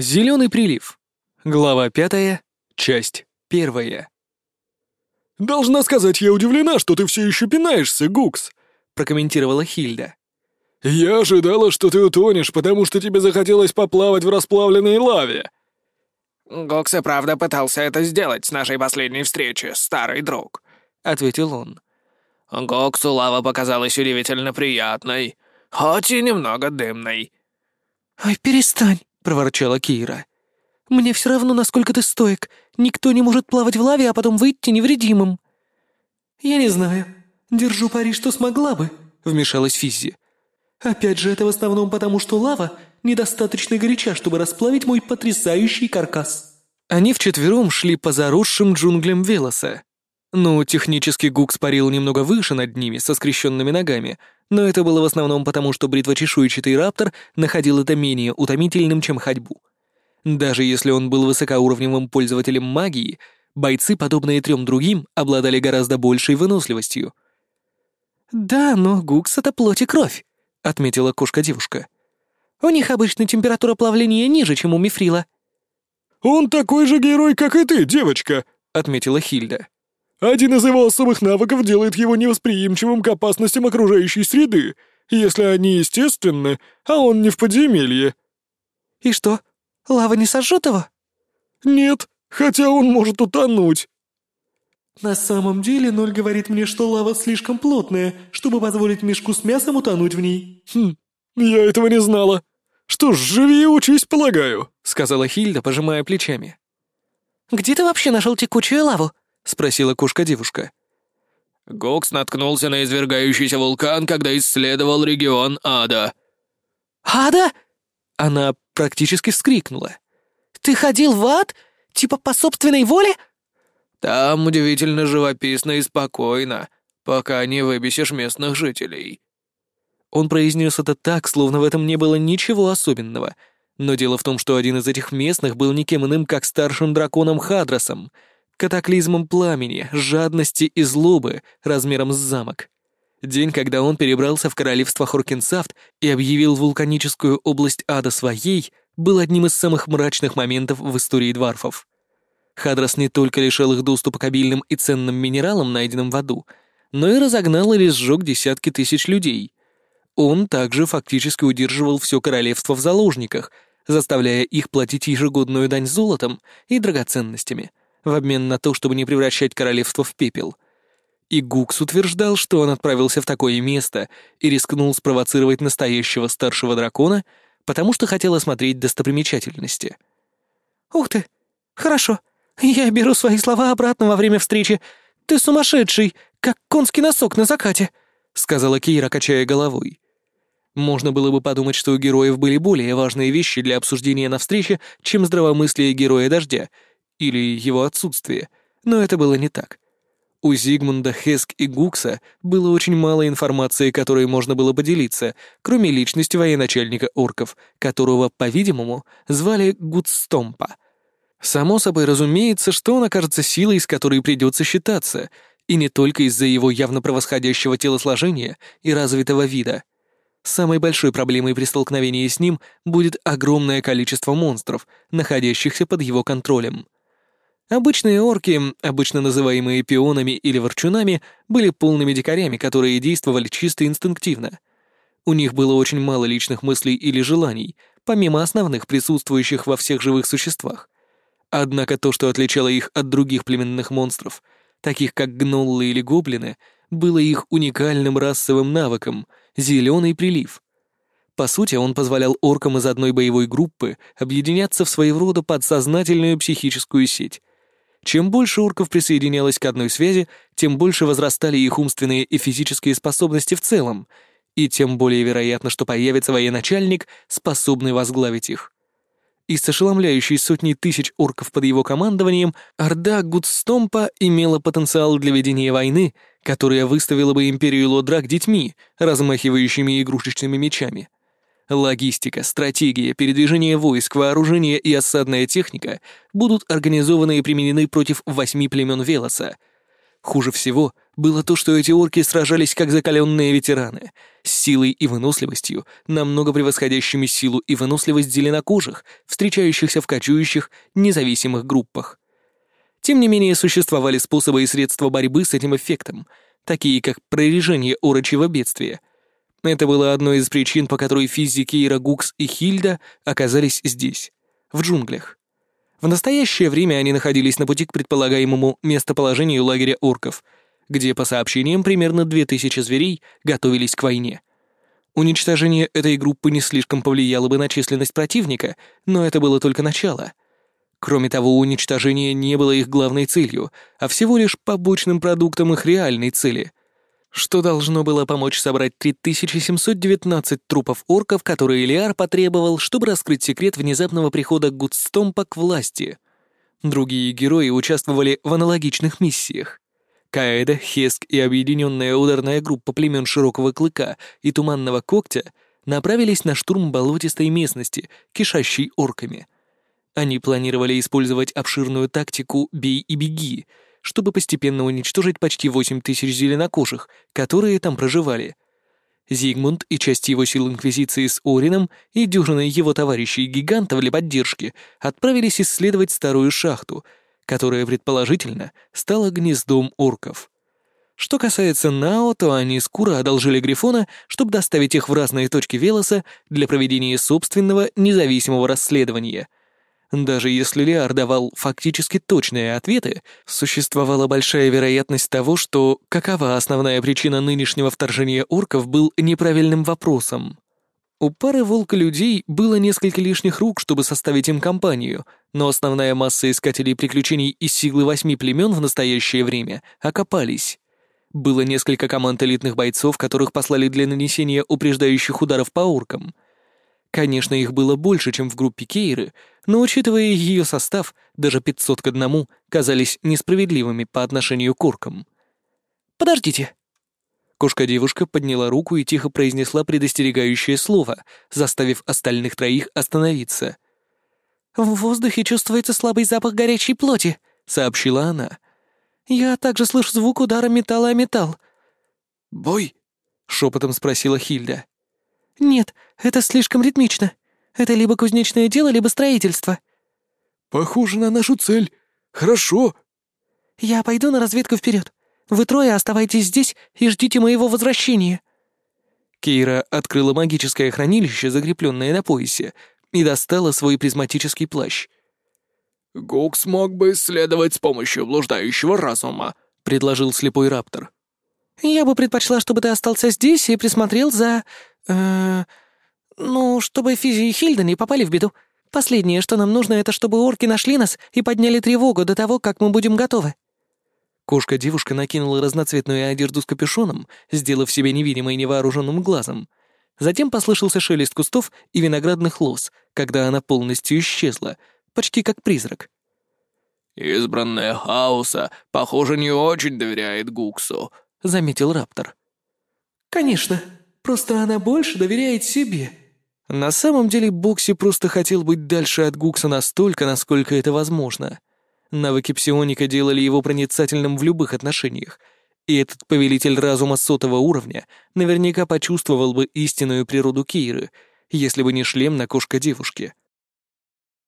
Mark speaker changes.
Speaker 1: Зеленый прилив. Глава пятая, часть первая.
Speaker 2: «Должна сказать, я удивлена, что ты все еще пинаешься, Гукс», — прокомментировала Хильда. «Я ожидала, что ты утонешь, потому что тебе захотелось поплавать в расплавленной лаве».
Speaker 3: «Гукс и правда пытался это сделать с нашей последней встречи, старый друг», — ответил он. «Гоксу лава показалась удивительно приятной, хоть и немного дымной».
Speaker 4: «Ой, перестань», — проворчала Кира. «Мне все равно, насколько ты стоек. Никто не может плавать в лаве, а потом выйти невредимым». «Я не знаю. Держу пари, что смогла бы», — вмешалась Физзи. «Опять же, это в основном потому, что лава недостаточно горяча, чтобы расплавить мой потрясающий каркас».
Speaker 1: Они вчетвером шли по заросшим джунглям Велоса. Ну, технически Гукс парил немного выше над ними, со скрещенными ногами, но это было в основном потому, что бритвочешуйчатый раптор находил это менее утомительным, чем ходьбу. Даже если он был высокоуровневым пользователем магии, бойцы, подобные трем другим, обладали гораздо большей выносливостью.
Speaker 4: «Да, но Гукс — это плоть и кровь», — отметила кошка-девушка. «У них обычно температура плавления ниже, чем у Мифрила».
Speaker 2: «Он такой же герой, как и ты, девочка», — отметила Хильда. Один из его особых навыков делает его невосприимчивым к опасностям окружающей среды, если они естественны, а он не в подземелье».
Speaker 4: «И что, лава не сожжет его?»
Speaker 2: «Нет, хотя он может утонуть».
Speaker 4: «На самом деле Ноль говорит мне, что лава слишком плотная, чтобы позволить мешку с мясом утонуть в ней».
Speaker 2: «Хм, я этого не знала. Что ж, живи и учись, полагаю», —
Speaker 1: сказала Хильда, пожимая плечами.
Speaker 4: «Где ты вообще нашел текучую лаву?»
Speaker 1: — спросила кошка-девушка.
Speaker 3: Гокс наткнулся на извергающийся вулкан, когда исследовал регион Ада.
Speaker 4: «Ада?»
Speaker 1: Она практически вскрикнула.
Speaker 4: «Ты ходил в ад? Типа по собственной воле?»
Speaker 3: «Там удивительно живописно и спокойно, пока не выбесишь местных жителей».
Speaker 1: Он произнес это так, словно в этом не было ничего особенного. Но дело в том, что один из этих местных был никем иным, как старшим драконом Хадросом — катаклизмом пламени, жадности и злобы размером с замок. День, когда он перебрался в королевство Хоркинсафт и объявил вулканическую область ада своей, был одним из самых мрачных моментов в истории дварфов. Хадрас не только лишил их доступа к обильным и ценным минералам, найденным в аду, но и разогнал или сжег десятки тысяч людей. Он также фактически удерживал все королевство в заложниках, заставляя их платить ежегодную дань золотом и драгоценностями — в обмен на то, чтобы не превращать королевство в пепел. И Гукс утверждал, что он отправился в такое место и рискнул спровоцировать настоящего старшего дракона, потому что хотел осмотреть достопримечательности.
Speaker 4: «Ух ты! Хорошо. Я беру свои слова обратно во время встречи. Ты сумасшедший, как конский носок на закате», — сказала Кира, качая головой.
Speaker 1: Можно было бы подумать, что у героев были более важные вещи для обсуждения на встрече, чем здравомыслие героя дождя — или его отсутствие, но это было не так. У Зигмунда, Хеск и Гукса было очень мало информации, которой можно было поделиться, кроме личности военачальника орков, которого, по-видимому, звали Гудстомпа. Само собой разумеется, что он окажется силой, с которой придется считаться, и не только из-за его явно превосходящего телосложения и развитого вида. Самой большой проблемой при столкновении с ним будет огромное количество монстров, находящихся под его контролем — Обычные орки, обычно называемые пионами или ворчунами, были полными дикарями, которые действовали чисто инстинктивно. У них было очень мало личных мыслей или желаний, помимо основных, присутствующих во всех живых существах. Однако то, что отличало их от других племенных монстров, таких как гноллы или гоблины, было их уникальным расовым навыком — зеленый прилив. По сути, он позволял оркам из одной боевой группы объединяться в своего рода подсознательную психическую сеть, чем больше орков присоединялось к одной связи, тем больше возрастали их умственные и физические способности в целом, и тем более вероятно, что появится военачальник, способный возглавить их. Из ошеломляющей сотни тысяч орков под его командованием, Орда Гудстомпа имела потенциал для ведения войны, которая выставила бы империю Лодрак детьми, размахивающими игрушечными мечами. Логистика, стратегия, передвижение войск, вооружение и осадная техника будут организованы и применены против восьми племен Велоса. Хуже всего было то, что эти орки сражались как закаленные ветераны, с силой и выносливостью, намного превосходящими силу и выносливость зеленокожих, встречающихся в кочующих, независимых группах. Тем не менее, существовали способы и средства борьбы с этим эффектом, такие как прорежение орочьего бедствия. Это было одной из причин, по которой физики Гукс и Хильда оказались здесь, в джунглях. В настоящее время они находились на пути к предполагаемому местоположению лагеря орков, где, по сообщениям, примерно 2000 зверей готовились к войне. Уничтожение этой группы не слишком повлияло бы на численность противника, но это было только начало. Кроме того, уничтожение не было их главной целью, а всего лишь побочным продуктом их реальной цели — что должно было помочь собрать 3719 трупов орков, которые Элиар потребовал, чтобы раскрыть секрет внезапного прихода Гудстомпа к власти. Другие герои участвовали в аналогичных миссиях. Каэда, Хеск и объединенная ударная группа племен Широкого Клыка и Туманного Когтя направились на штурм болотистой местности, кишащей орками. Они планировали использовать обширную тактику «бей и беги», чтобы постепенно уничтожить почти 8 тысяч зеленокожих, которые там проживали. Зигмунд и часть его сил Инквизиции с Орином и дюжиной его товарищей-гигантов для поддержки отправились исследовать старую шахту, которая, предположительно, стала гнездом орков. Что касается Нао, то они скоро одолжили Грифона, чтобы доставить их в разные точки Велоса для проведения собственного независимого расследования — даже если Лиар давал фактически точные ответы, существовала большая вероятность того, что какова основная причина нынешнего вторжения орков был неправильным вопросом. У пары волка-людей было несколько лишних рук, чтобы составить им компанию, но основная масса искателей приключений из силы восьми племен в настоящее время окопались. Было несколько команд элитных бойцов, которых послали для нанесения упреждающих ударов по оркам — Конечно, их было больше, чем в группе Кейры, но, учитывая ее состав, даже 500 к одному казались несправедливыми по отношению к оркам. «Подождите!» Кошка-девушка подняла руку и тихо произнесла предостерегающее слово, заставив остальных троих остановиться. «В воздухе чувствуется слабый запах горячей плоти», — сообщила она. «Я также слышу звук удара металла о металл».
Speaker 2: «Бой?» — шепотом спросила Хильда.
Speaker 4: «Нет, это слишком ритмично. Это либо кузнечное дело, либо строительство».
Speaker 2: «Похоже на нашу цель. Хорошо».
Speaker 4: «Я пойду на разведку вперед. Вы трое оставайтесь здесь и ждите моего возвращения».
Speaker 1: Кейра открыла магическое хранилище, закрепленное на поясе, и достала свой призматический плащ.
Speaker 3: «Гук смог бы исследовать с помощью блуждающего разума», — предложил слепой раптор.
Speaker 4: «Я бы предпочла, чтобы ты остался здесь и присмотрел за... э ну, чтобы Физи и Хильда не попали в беду. Последнее, что нам нужно, это чтобы орки нашли нас и подняли тревогу до того, как мы будем готовы».
Speaker 1: Кошка-девушка накинула разноцветную одежду с капюшоном, сделав себя невидимой невооруженным глазом. Затем послышался шелест кустов и виноградных лоз, когда она полностью исчезла, почти как призрак.
Speaker 3: «Избранная Хаоса, похоже, не очень доверяет Гуксу», — заметил Раптор.
Speaker 4: «Конечно, просто она больше доверяет себе»,
Speaker 1: на самом деле Бокси просто хотел быть дальше от Гукса настолько, насколько это возможно. Навыки псионика делали его проницательным в любых отношениях, и этот повелитель разума сотого уровня наверняка почувствовал бы истинную природу Кейры, если бы не шлем на кошка девушки.